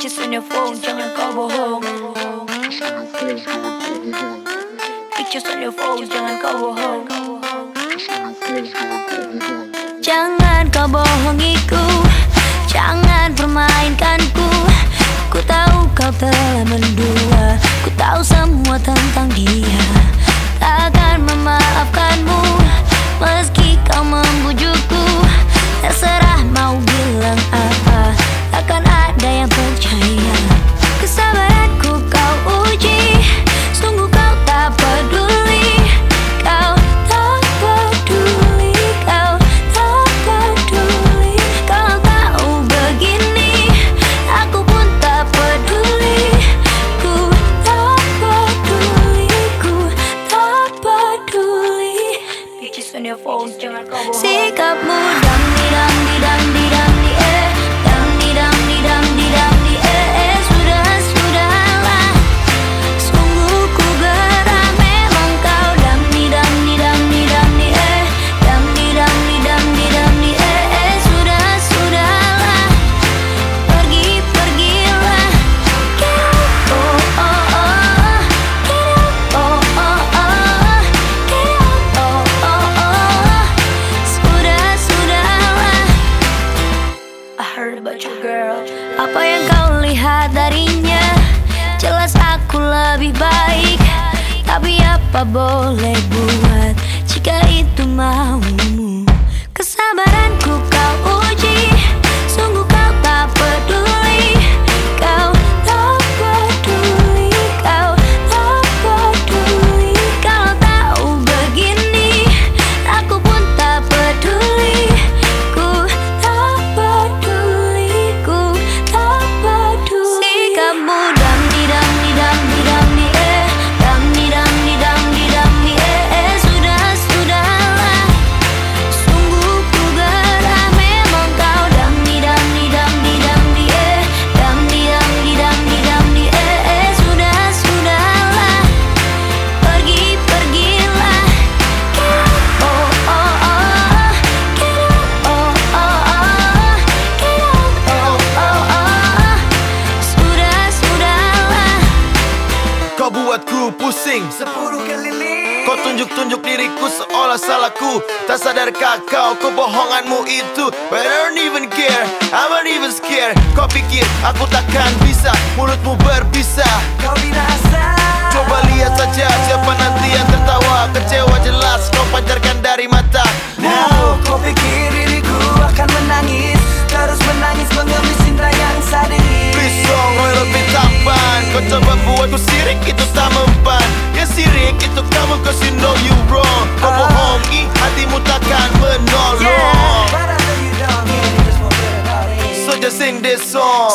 Pictures on your phone, jangan kau bohong Pictures on your phone, jangan kau bohong Jangan kau bohongiku. Jangan permainkanku percaya. Kesabaranku kau uji. Sungguh kau tak peduli. Kau tak peduli. Kau tak peduli. Kau tahu begini. Aku pun tak peduli. Ku tak peduli. Ku tak peduli. Pictures on your phone Jangan kau bohong. Sikapmu dam di dam di Apa yang kau lihat darinya? Jelas aku lebih baik. Tapi apa boleh buat buatku pusing. Sepuluh keliling. Kau tunjuk-tunjuk diriku seolah salahku. Tak sadarkah kau kebohonganmu itu. But I don't even care, I'm not even scared Kau pikir aku takkan bisa. Mulutmu berbisa Kau binasa. Coba lihat saja siapa nanti yang tertawa. Kecewa jelas. Kau pancarkan dari mata. Now kau pikir diriku akan menangis. Terus menangis mengemis cinta yang sadis. Pisong lebih tampan. Kau coba buatku sirik. Itu tak all wrong. So just sing this song.